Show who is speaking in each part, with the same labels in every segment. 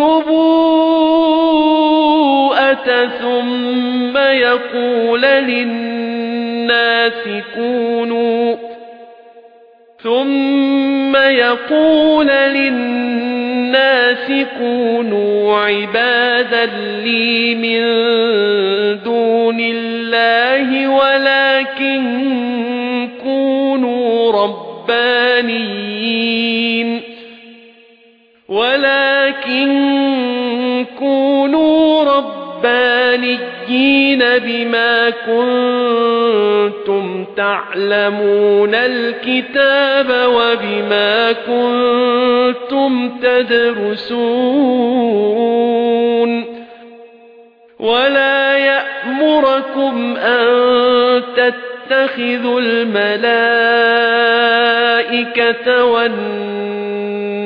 Speaker 1: وَالنُّبُوَّةَ ثُمَّ يَقُولُ لِلنَّاسِ كُونُوا ثُمَّ يَقُولُ لِلنَّاسِ كُونُوا عِبَادًا لِّي مِن دُونِ اللَّهِ وَلَكِن كُونُوا رَبَّانِيِّينَ. وَلَكِن كُونُوا رَبَّانِيِّينَ بِمَا كُنتُمْ تَعْلَمُونَ الْكِتَابَ وَبِمَا كُنتُمْ تَدْرُسُونَ وَلَا يَأْمُرَكُمْ أَن تَتَّخِذُوا الْمَلَائِكَةَ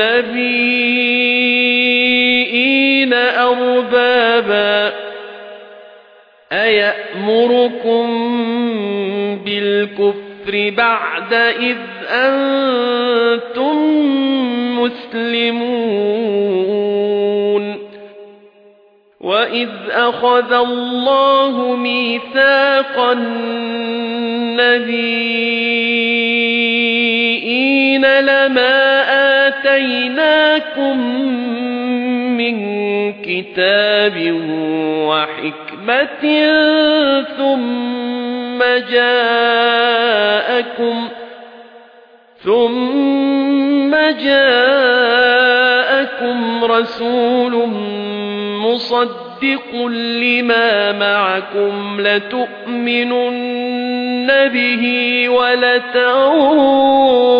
Speaker 1: وَالنَّبِيِّينَ أَرْبَابًا أَيَأْمُرُكُم بِالْكُفْرِ بَعْدَ إِذْ أَنتُم مُّسْلِمُونَ وَإِذْ أَخَذَ اللَّهُ مِيثَاقَ النَّبِيِّينَ لَمَا آتَيْنَاكُم مِّن كِتَابٍ وَحِكْمَةٍ ثُمَّ جَاءَكُمْ ثُمَّ جَاءَكُمْ رَسُولٌ مُصَدِّقٌ لِمَا مَعَكُمْ لَتُؤْمِنُنَّ بِهِ وَلَتَنصُرُنَّهُ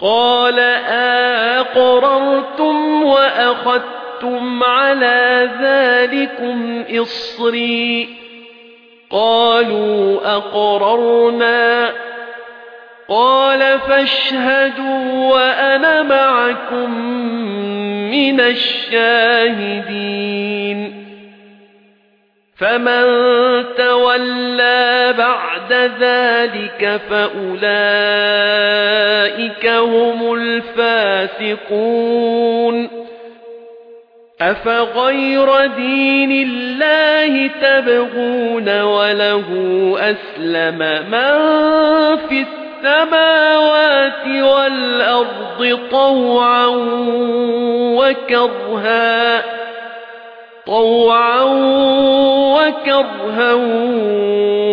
Speaker 1: قَالَ أَقْرَرْتُمْ وَأَخَذْتُمْ عَلَى ذَلِكُمْ إِصْرِي قَالُوا أَقْرَرْنَا قَالَ فَاشْهَدُوا وَأَنَا مَعَكُمْ مِنَ الشَّاهِدِينَ فَمَن تَوَلَّى بَعْدَ ذَلِكَ فَأُولَئِكَ هُمُ الْفَاسِقُونَ. أَفَغَيْرَ دِينِ اللَّهِ تَبْغُونَ وَلَهُ أَسْلَمَ مَن فِي السَّمَاوَاتِ وَالْأَرْضِ طَوْعًا وَكَرْهًا طَوْعًا وَكَرْهًا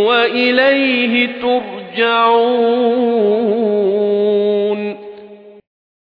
Speaker 1: وَإِلَيْهِ تُرْجَعُونَ.